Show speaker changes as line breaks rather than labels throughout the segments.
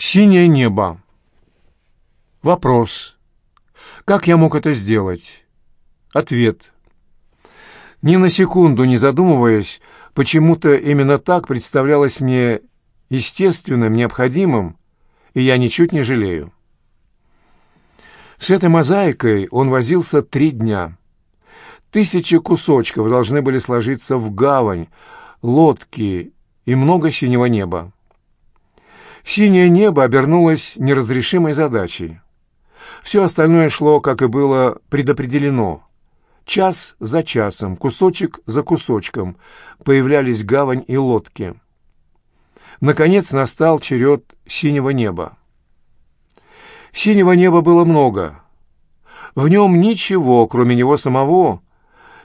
Синее небо. Вопрос. Как я мог это сделать? Ответ. Ни на секунду не задумываясь, почему-то именно так представлялось мне естественным, необходимым, и я ничуть не жалею. С этой мозаикой он возился три дня. Тысячи кусочков должны были сложиться в гавань, лодки и много синего неба. Синее небо обернулось неразрешимой задачей. Все остальное шло, как и было предопределено. Час за часом, кусочек за кусочком появлялись гавань и лодки. Наконец настал черед синего неба. Синего неба было много. В нем ничего, кроме него самого,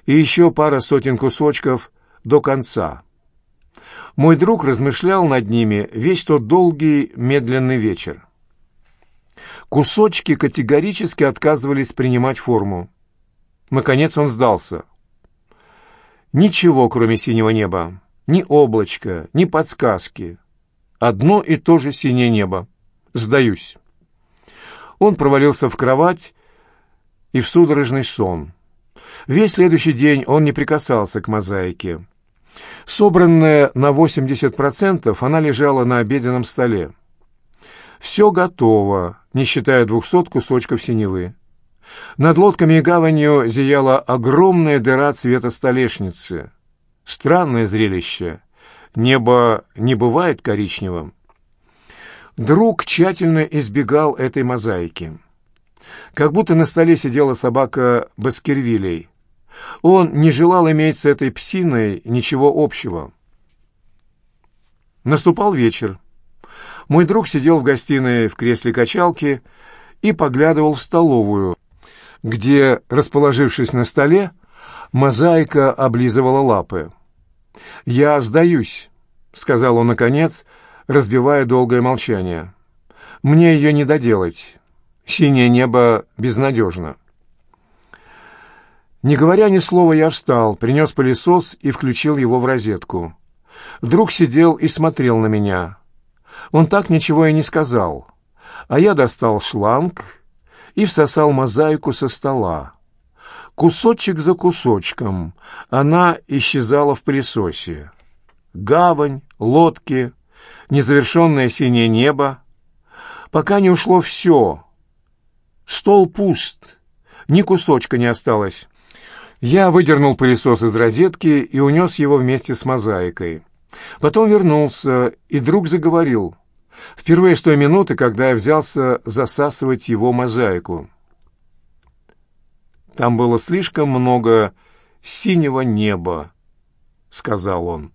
и еще пара сотен кусочков до конца. Мой друг размышлял над ними весь тот долгий медленный вечер. Кусочки категорически отказывались принимать форму. Наконец он сдался. Ничего, кроме синего неба. Ни облачка, ни подсказки. Одно и то же синее небо. Сдаюсь. Он провалился в кровать и в судорожный сон. Весь следующий день он не прикасался к мозаике. Собранная на 80%, она лежала на обеденном столе. Все готово, не считая двухсот кусочков синевы. Над лодками и гаванью зияла огромная дыра цвета столешницы. Странное зрелище. Небо не бывает коричневым. Друг тщательно избегал этой мозаики. Как будто на столе сидела собака Баскервилей. Он не желал иметь с этой псиной ничего общего. Наступал вечер. Мой друг сидел в гостиной в кресле качалки и поглядывал в столовую, где, расположившись на столе, мозаика облизывала лапы. «Я сдаюсь», — сказал он наконец, разбивая долгое молчание. «Мне ее не доделать. Синее небо безнадежно». Не говоря ни слова, я встал, принес пылесос и включил его в розетку. Друг сидел и смотрел на меня. Он так ничего и не сказал. А я достал шланг и всосал мозаику со стола. Кусочек за кусочком она исчезала в пылесосе. Гавань, лодки, незавершенное синее небо. Пока не ушло все. Стол пуст, ни кусочка не осталось. Я выдернул пылесос из розетки и унес его вместе с мозаикой. Потом вернулся, и друг заговорил. Впервые с той минуты, когда я взялся засасывать его мозаику. «Там было слишком много синего неба», — сказал он.